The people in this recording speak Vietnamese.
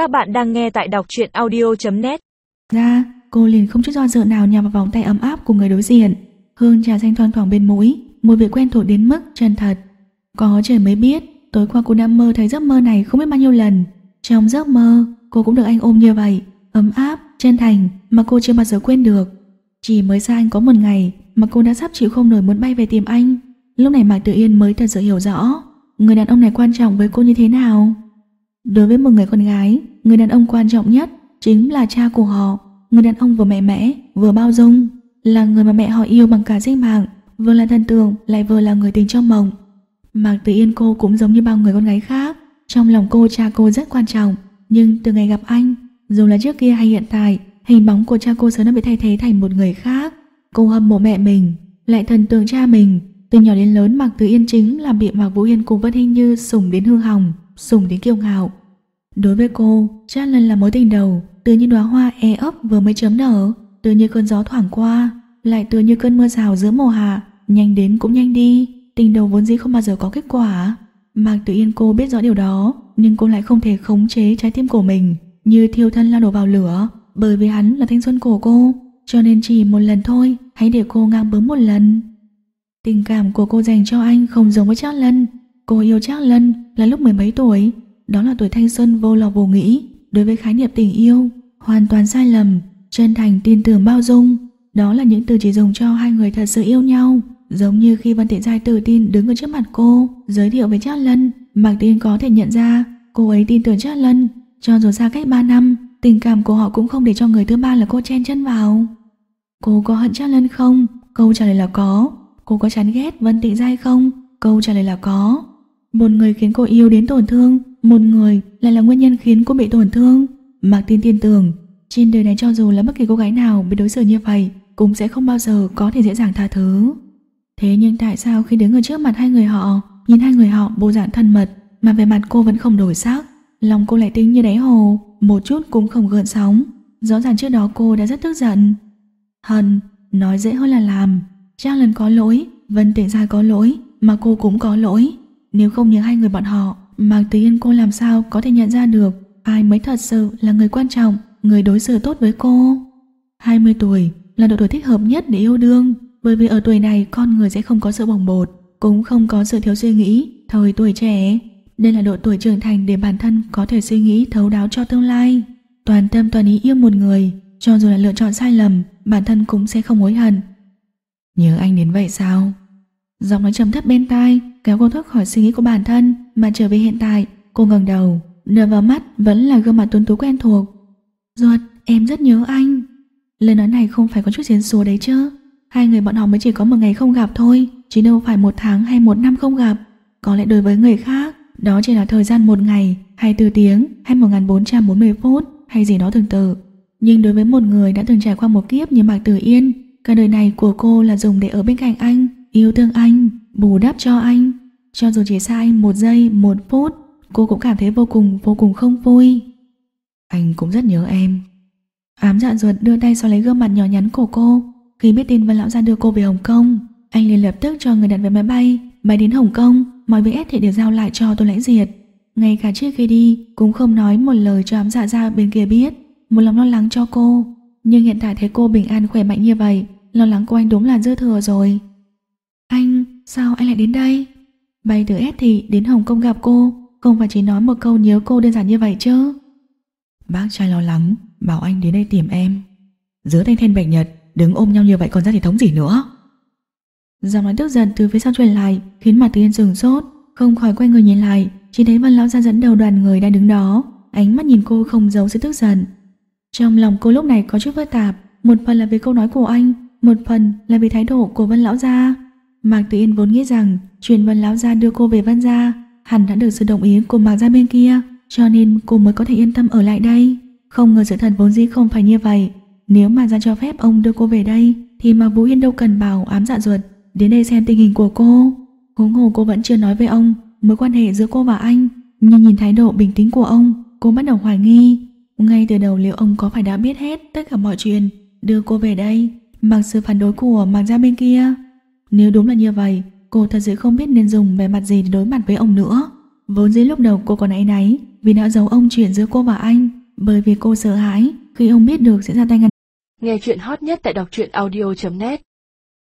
Các bạn đang nghe tại đọc truyện audio.net Ra, cô liền không chút do dự nào nhằm vào vòng tay ấm áp của người đối diện. Hương trà xanh thoang thoảng bên mũi, mùi vị quen thuộc đến mức chân thật. Có trời mới biết, tối qua cô đã mơ thấy giấc mơ này không biết bao nhiêu lần. Trong giấc mơ, cô cũng được anh ôm như vậy, ấm áp, chân thành mà cô chưa bao giờ quên được. Chỉ mới xa anh có một ngày mà cô đã sắp chịu không nổi muốn bay về tìm anh. Lúc này Mạc tự Yên mới thật sự hiểu rõ người đàn ông này quan trọng với cô như thế nào. Đối với một người con gái, người đàn ông quan trọng nhất chính là cha của họ, người đàn ông vừa mạnh mẽ, vừa bao dung, là người mà mẹ họ yêu bằng cả sinh mạng, vừa là thần tượng, lại vừa là người tình trong mộng. Mạc Tử Yên cô cũng giống như bao người con gái khác, trong lòng cô cha cô rất quan trọng, nhưng từ ngày gặp anh, dù là trước kia hay hiện tại, hình bóng của cha cô sớm đã bị thay thế thành một người khác. Cô hâm mộ mẹ mình, lại thần tượng cha mình, từ nhỏ đến lớn Mạc Tử Yên chính là bị Mạc Vũ Yên cùng Vân Hinh Như sủng đến hư hỏng, sủng đến kiêu ngạo. Đối với cô, chắc lần là mối tình đầu, từ như đóa hoa e ấp vừa mới chấm nở, từ như cơn gió thoảng qua, lại tựa như cơn mưa rào giữa mùa hạ, nhanh đến cũng nhanh đi, tình đầu vốn dĩ không bao giờ có kết quả. Mạc Tử Yên cô biết rõ điều đó, nhưng cô lại không thể khống chế trái tim của mình, như thiêu thân lao đổ vào lửa, bởi vì hắn là thanh xuân của cô, cho nên chỉ một lần thôi, hãy để cô ngang bướng một lần. Tình cảm của cô dành cho anh không giống với Trác Lân. Cô yêu Trác Lân là lúc mười mấy tuổi, đó là tuổi thanh xuân vô lò vô nghĩ. Đối với khái niệm tình yêu, hoàn toàn sai lầm, chân thành tin tưởng bao dung. Đó là những từ chỉ dùng cho hai người thật sự yêu nhau. Giống như khi Văn Tiện Giai tự tin đứng ở trước mặt cô, giới thiệu với Trác Lân, Mạc Tiên có thể nhận ra cô ấy tin tưởng Trác Lân. Cho dù xa cách 3 năm, tình cảm của họ cũng không để cho người thứ ba là cô chen chân vào. Cô có hận Trác Lân không? Câu trả lời là có. Cô có chán ghét Vân Tịnh Giai không? Câu trả lời là có. Một người khiến cô yêu đến tổn thương, một người lại là nguyên nhân khiến cô bị tổn thương. Mạc Tiên tin tưởng, trên đời này cho dù là bất kỳ cô gái nào bị đối xử như vậy, cũng sẽ không bao giờ có thể dễ dàng tha thứ. Thế nhưng tại sao khi đứng ở trước mặt hai người họ, nhìn hai người họ bộ dạng thân mật, mà về mặt cô vẫn không đổi sắc, lòng cô lại tính như đáy hồ, một chút cũng không gợn sóng. Rõ ràng trước đó cô đã rất tức giận. Hận, nói dễ hơn là làm, Trang lần có lỗi, Vân Tịnh Gia có lỗi, mà cô cũng có lỗi. Nếu không nhớ hai người bọn họ, Mạc Tứ Yên cô làm sao có thể nhận ra được ai mới thật sự là người quan trọng, người đối xử tốt với cô. 20 tuổi là độ tuổi thích hợp nhất để yêu đương, bởi vì ở tuổi này con người sẽ không có sự bồng bột, cũng không có sự thiếu suy nghĩ, thời tuổi trẻ. Đây là độ tuổi trưởng thành để bản thân có thể suy nghĩ thấu đáo cho tương lai. Toàn tâm toàn ý yêu một người, cho dù là lựa chọn sai lầm, bản thân cũng sẽ không hối hận, Nhớ anh đến vậy sao? Giọng nói trầm thấp bên tai kéo cô thoát khỏi suy nghĩ của bản thân mà trở về hiện tại. Cô ngẩng đầu, nở vào mắt vẫn là gương mặt tuấn tú quen thuộc. Ruột, em rất nhớ anh. Lời nói này không phải có chút diễn số đấy chứ. Hai người bọn họ mới chỉ có một ngày không gặp thôi, chứ đâu phải một tháng hay một năm không gặp. Có lẽ đối với người khác, đó chỉ là thời gian một ngày, 24 tiếng, hay 1440 phút, hay gì đó tương tự. Nhưng đối với một người đã từng trải qua một kiếp như Mạc Tử Yên, Cả đời này của cô là dùng để ở bên cạnh anh, yêu thương anh, bù đắp cho anh. Cho dù chỉ sai một giây, một phút, cô cũng cảm thấy vô cùng vô cùng không vui. Anh cũng rất nhớ em. Ám dạ ruột đưa tay so lấy gương mặt nhỏ nhắn của cô. Khi biết tin Vân Lão ra đưa cô về Hồng Kông, anh liền lập tức cho người đặt vé máy bay, bay đến Hồng Kông, mọi việc thì đều giao lại cho tôi Lãnh Diệt. Ngay cả trước khi đi, cũng không nói một lời cho ám dạ ra bên kia biết, một lòng lo lắng cho cô. Nhưng hiện tại thấy cô bình an khỏe mạnh như vậy, lo lắng của anh đúng là dư thừa rồi. Anh, sao anh lại đến đây? Bay từ S thì đến Hồng Kông gặp cô, không phải chỉ nói một câu nhớ cô đơn giản như vậy chứ. Bác trai lo lắng, bảo anh đến đây tìm em. Giữa thanh thiên bạch nhật, đứng ôm nhau như vậy còn ra thì thống gì nữa. Giọng nói tức giận từ phía sau truyền lại khiến mặt Tiên sừng sốt, không khỏi quay người nhìn lại, chỉ thấy Văn lão ra dẫn đầu đoàn người đang đứng đó, ánh mắt nhìn cô không giấu sự tức giận. Trong lòng cô lúc này có chút phức tạp, một phần là vì câu nói của anh, một phần là vì thái độ của Văn Lão Gia. Mạc Tử Yên vốn nghĩ rằng truyền văn Lão Gia đưa cô về văn Gia hẳn đã được sự đồng ý của Mạc Gia bên kia, cho nên cô mới có thể yên tâm ở lại đây. Không ngờ sự thật vốn dĩ không phải như vậy. Nếu mà ra cho phép ông đưa cô về đây, thì Mạc Vũ Yên đâu cần bảo ám dạ ruột đến đây xem tình hình của cô. Huống hồ cô vẫn chưa nói với ông mối quan hệ giữa cô và anh, nhưng nhìn thái độ bình tĩnh của ông, cô bắt đầu hoài nghi. Ngay từ đầu liệu ông có phải đã biết hết tất cả mọi chuyện, đưa cô về đây, mặc sự phản đối của Mạc Gia bên kia. Nếu đúng là như vậy, cô thật sự không biết nên dùng vẻ mặt gì để đối mặt với ông nữa. Vốn dĩ lúc đầu cô còn áy náy, vì đã giấu ông chuyện giữa cô và anh, bởi vì cô sợ hãi khi ông biết được sẽ ra tay ngăn. Nghe chuyện hot nhất tại đọc truyện audio.net